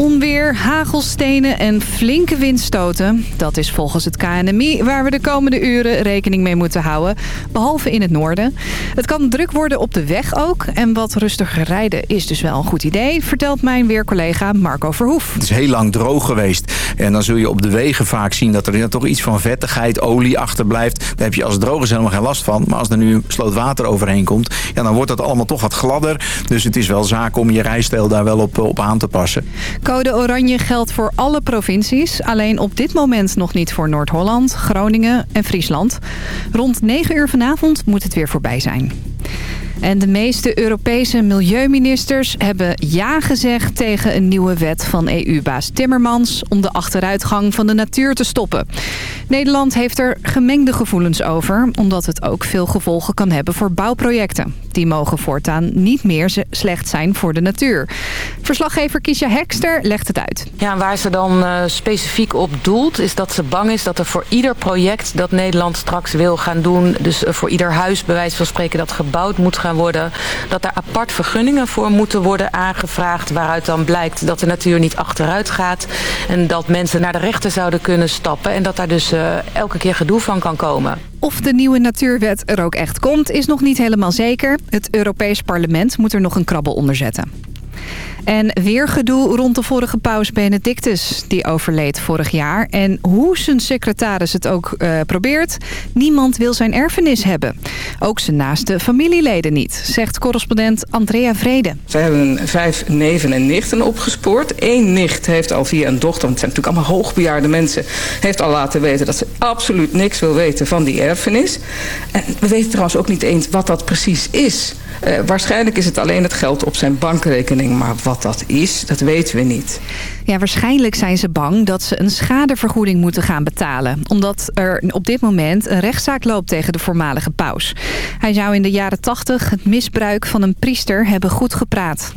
Onweer, hagelstenen en flinke windstoten. Dat is volgens het KNMI waar we de komende uren rekening mee moeten houden. Behalve in het noorden. Het kan druk worden op de weg ook. En wat rustiger rijden is dus wel een goed idee... vertelt mijn weercollega Marco Verhoef. Het is heel lang droog geweest. En dan zul je op de wegen vaak zien dat er toch iets van vettigheid, olie achterblijft. Daar heb je als is helemaal geen last van. Maar als er nu een sloot water overheen komt... Ja, dan wordt dat allemaal toch wat gladder. Dus het is wel zaak om je rijstijl daar wel op, op aan te passen. Code oranje geldt voor alle provincies. Alleen op dit moment nog niet voor Noord-Holland, Groningen en Friesland. Rond 9 uur vanavond moet het weer voorbij zijn. En de meeste Europese milieuministers hebben ja gezegd tegen een nieuwe wet van EU-baas Timmermans om de achteruitgang van de natuur te stoppen. Nederland heeft er gemengde gevoelens over, omdat het ook veel gevolgen kan hebben voor bouwprojecten. Die mogen voortaan niet meer slecht zijn voor de natuur. Verslaggever Kiesja Hekster legt het uit. Ja, waar ze dan uh, specifiek op doelt is dat ze bang is dat er voor ieder project dat Nederland straks wil gaan doen... dus uh, voor ieder huis bij wijze van spreken dat gebouwd moet gaan worden... dat er apart vergunningen voor moeten worden aangevraagd... waaruit dan blijkt dat de natuur niet achteruit gaat... en dat mensen naar de rechter zouden kunnen stappen... en dat daar dus uh, elke keer gedoe van kan komen. Of de nieuwe natuurwet er ook echt komt, is nog niet helemaal zeker. Het Europees Parlement moet er nog een krabbel onder zetten. En weer gedoe rond de vorige paus Benedictus. Die overleed vorig jaar. En hoe zijn secretaris het ook uh, probeert... niemand wil zijn erfenis hebben. Ook zijn naaste familieleden niet, zegt correspondent Andrea Vrede. Ze hebben vijf neven en nichten opgespoord. Eén nicht heeft al via een dochter, want het zijn natuurlijk allemaal hoogbejaarde mensen... heeft al laten weten dat ze absoluut niks wil weten van die erfenis. En we weten trouwens ook niet eens wat dat precies is... Uh, waarschijnlijk is het alleen het geld op zijn bankrekening. Maar wat dat is, dat weten we niet. Ja, waarschijnlijk zijn ze bang dat ze een schadevergoeding moeten gaan betalen. Omdat er op dit moment een rechtszaak loopt tegen de voormalige paus. Hij zou in de jaren 80 het misbruik van een priester hebben goed gepraat.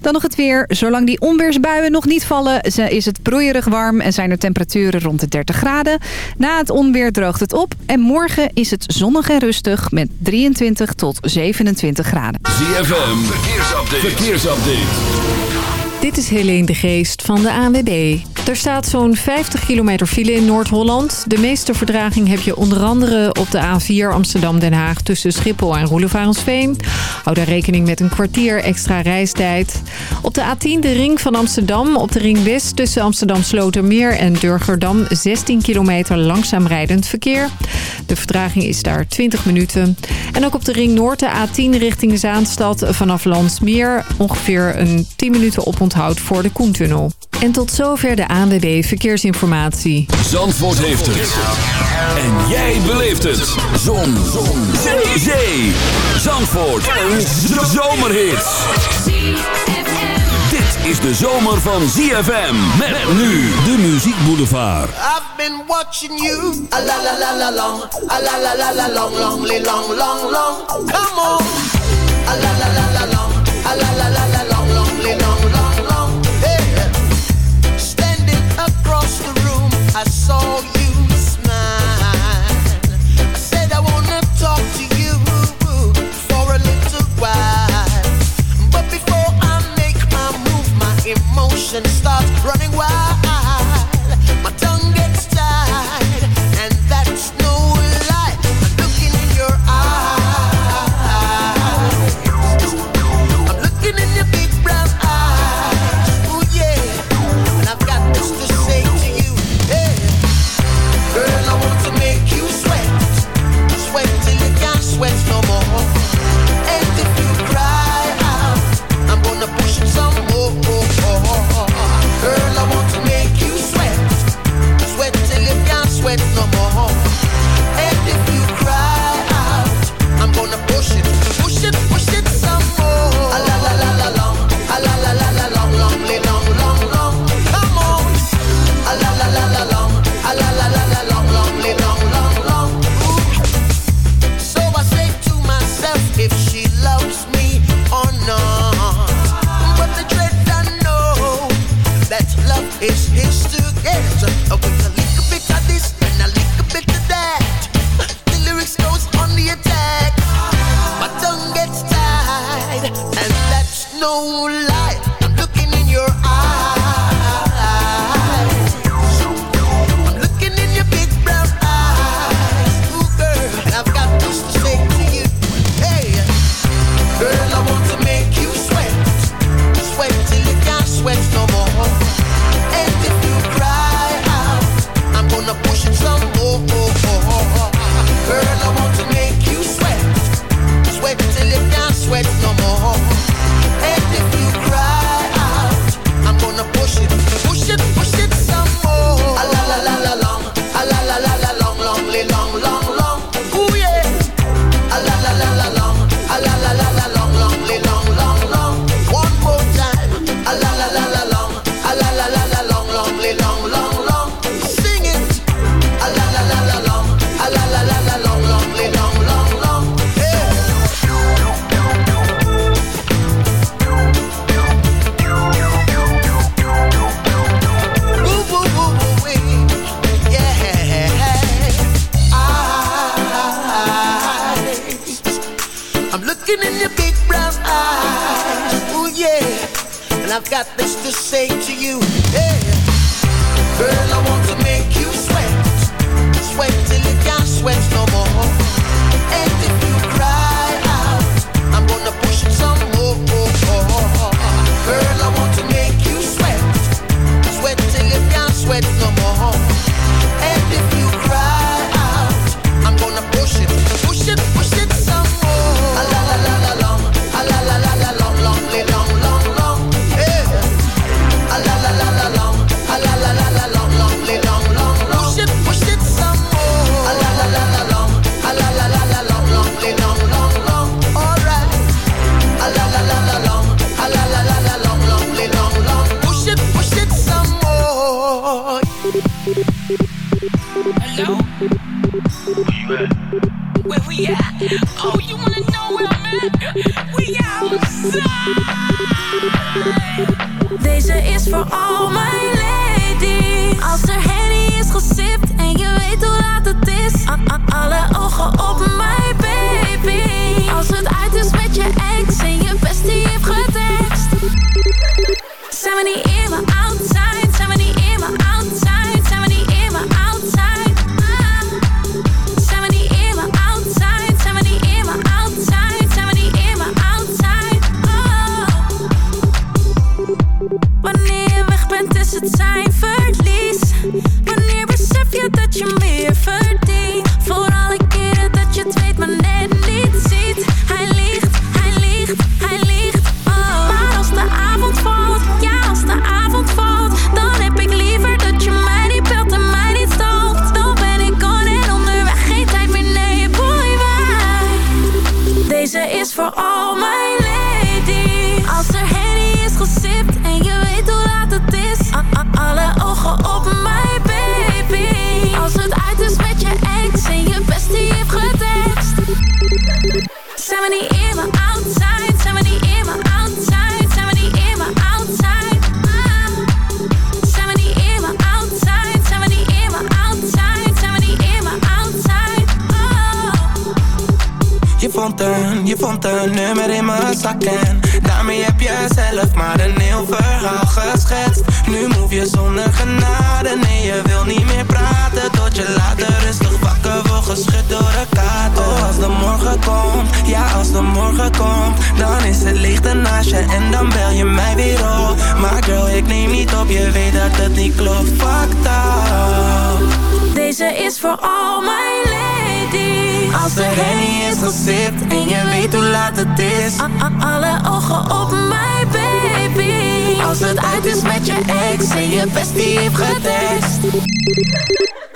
Dan nog het weer. Zolang die onweersbuien nog niet vallen... is het broeierig warm en zijn er temperaturen rond de 30 graden. Na het onweer droogt het op. En morgen is het zonnig en rustig met 23 tot 27 graden. ZFM, verkeersupdate. verkeersupdate. Dit is Helene de Geest van de ANWB. Er staat zo'n 50 kilometer file in Noord-Holland. De meeste verdraging heb je onder andere op de A4 Amsterdam-Den Haag... tussen Schiphol en Roelevarensveen. Hou daar rekening met een kwartier extra reistijd. Op de A10 de ring van Amsterdam. Op de ring West tussen Amsterdam-Slotermeer en Durgerdam... 16 kilometer langzaam rijdend verkeer. De verdraging is daar 20 minuten. En ook op de ring Noord de A10 richting Zaanstad vanaf Landsmeer... ongeveer een 10 minuten op oponthoud voor de Koentunnel. En tot zover de ANWB Verkeersinformatie. Zandvoort heeft het. En jij beleeft het. Zon. Zon. Zee. Zee. Zandvoort. Een zomerhit. Dit is de zomer van ZFM. Met nu de Muziek Boulevard. I've been watching you. A la la la la long. A la la la la long, long, long, long, long. Come on. A la la la la long. I saw you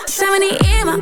So in my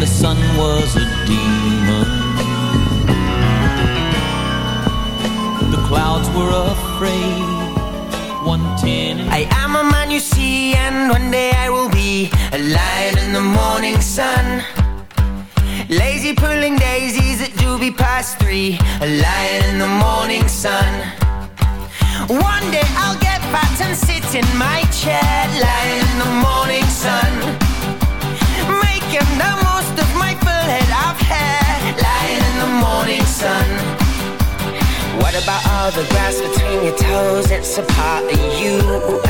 the sun was a demon. The clouds were afraid. I am a man you see, and one day I will be a lion in the morning sun. Lazy pulling daisies at doobie past three, a lion in the morning sun. One day I'll get fat and sit in my chair, lying in the morning sun. Making the the morning sun. What about all the grass between your toes? It's a part of you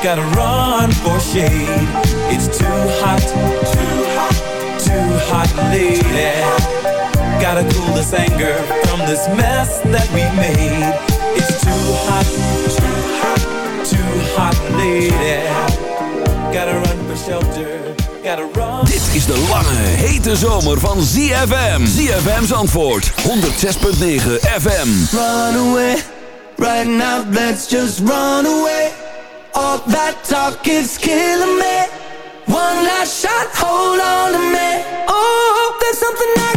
Gotta run for shade It's too hot Too hot Too hot lady. Gotta cool this anger From this mess that we made. It's too hot Too hot Too hot lady. Gotta run for shelter Gotta run. Dit is de lange, hete zomer van ZFM ZFM's antwoord 106.9 FM Run away Right now, let's just run away. All that talk is killing me. One last shot, hold on to me. Oh, there's something.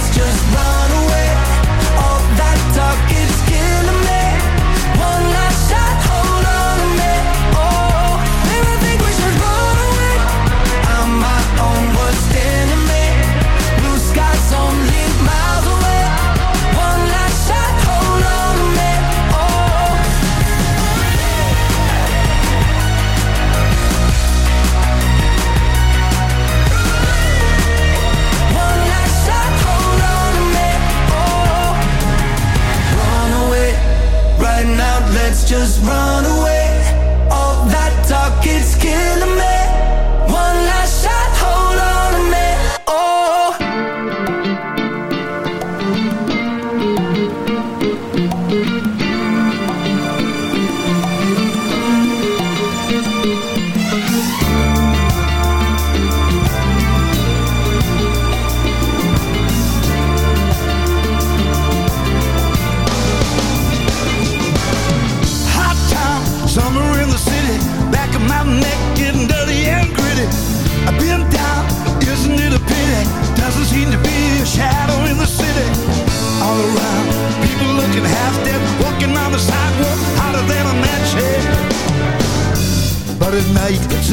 it's just love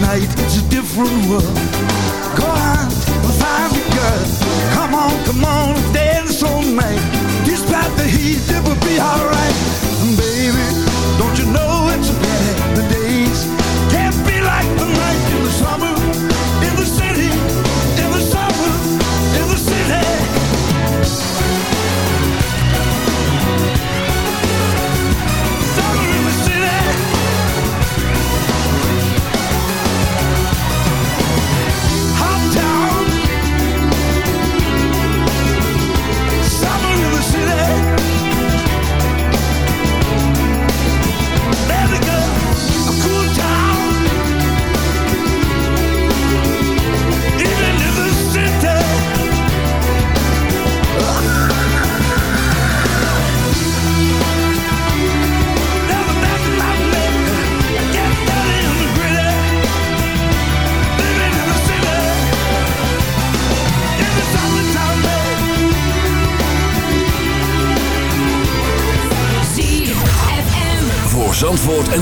night it's a different world. Go out and find a girl. Come on, come on, dance all night. Despite the heat, it will be alright.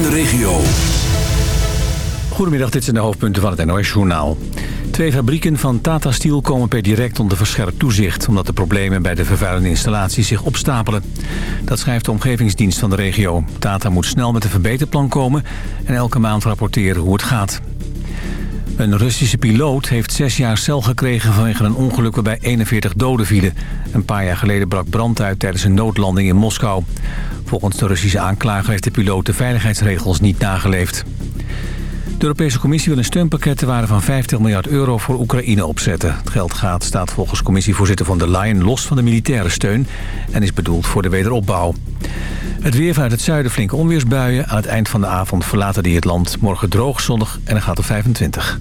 De regio. Goedemiddag, dit zijn de hoofdpunten van het NOS-journaal. Twee fabrieken van Tata Steel komen per direct onder verscherpt toezicht... omdat de problemen bij de vervuilende installaties zich opstapelen. Dat schrijft de omgevingsdienst van de regio. Tata moet snel met een verbeterplan komen... en elke maand rapporteren hoe het gaat. Een Russische piloot heeft zes jaar cel gekregen vanwege een ongeluk waarbij 41 doden vielen. Een paar jaar geleden brak brand uit tijdens een noodlanding in Moskou. Volgens de Russische aanklager heeft de piloot de veiligheidsregels niet nageleefd. De Europese Commissie wil een steunpakket te waarde van 50 miljard euro voor Oekraïne opzetten. Het geld gaat, staat volgens commissievoorzitter van der Leyen los van de militaire steun en is bedoeld voor de wederopbouw. Het weer vanuit het zuiden flinke onweersbuien. Aan het eind van de avond verlaten die het land. Morgen droog, zonnig en dan gaat het 25.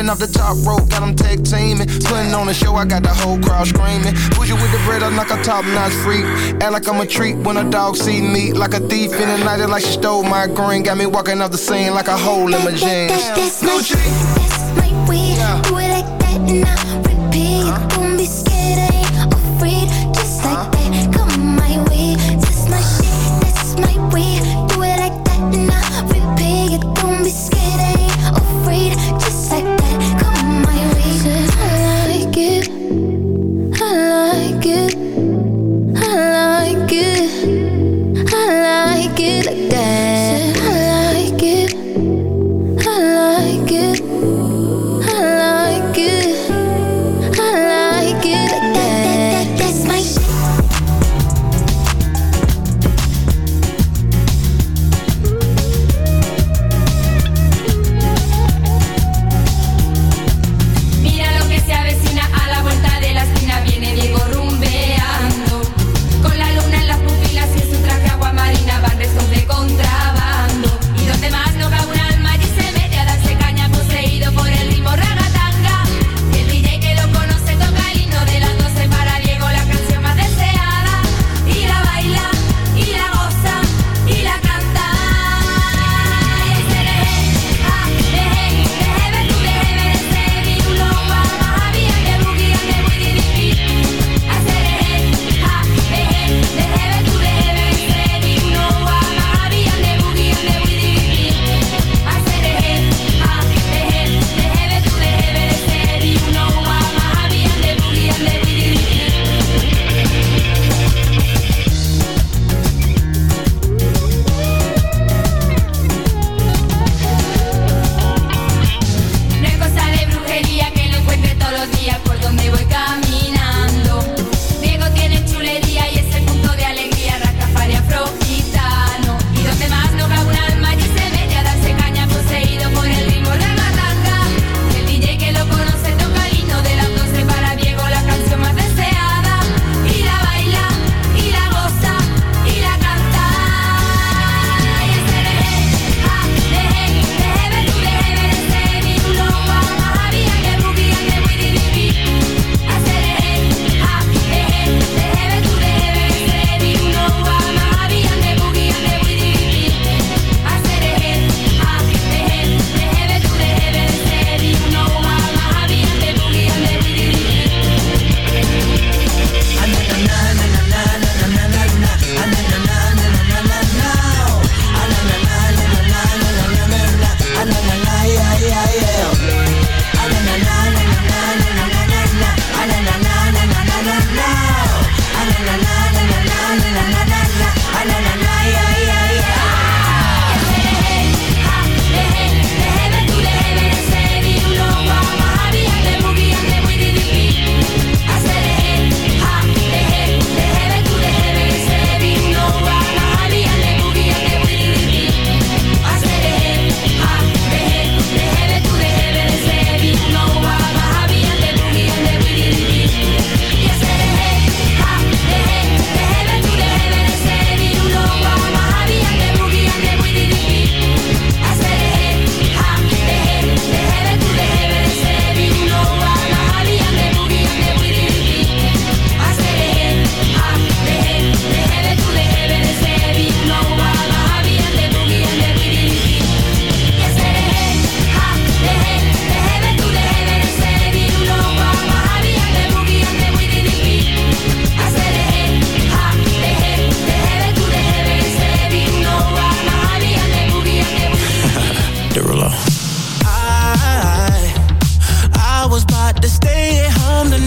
Jumping off the top rope, got them tag teaming. Putting on the show, I got the whole crowd screaming. Push you with the bread, I'm like a top notch freak. Act like I'm a treat when a dog see me. Like a thief in the night, it like she stole my green. Got me walking off the scene like a hole in my jeans. Gucci.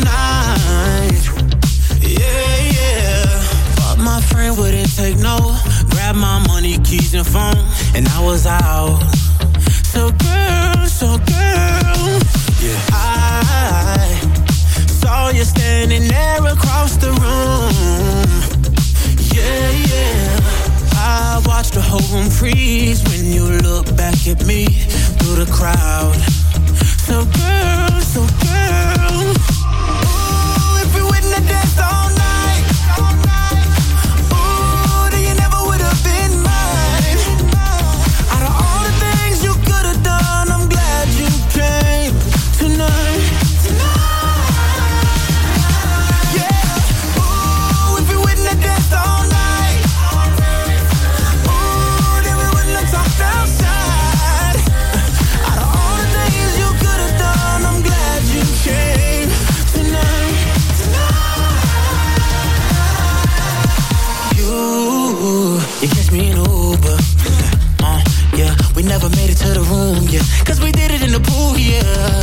night. Yeah, yeah. But my friend wouldn't take no. Grab my money, keys, and phone, and I was out. So girl, so girl, yeah. I saw you standing there across the room. Yeah, yeah. I watched the whole room freeze when you look back at me through the crowd. So girl, so girl. We wouldn't pool,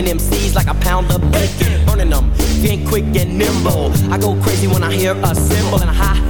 Cooking MCs like a pound of bacon. Burning them, being quick and nimble. I go crazy when I hear a cymbal and a hi hat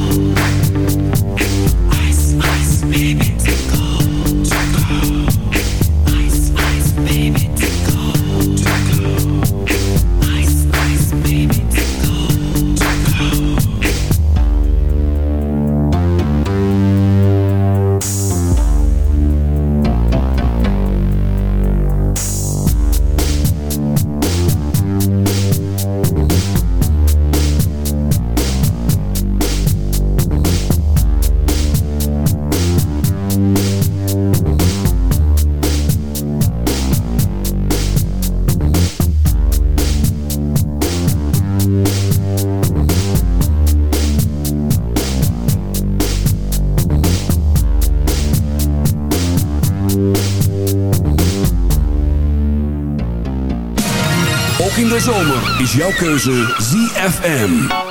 Is jouw keuze ZFM.